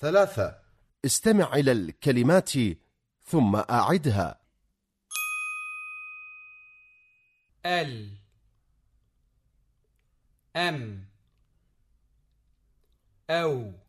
ثلاثة. استمع إلى الكلمات ثم أعدها. ال أم أو.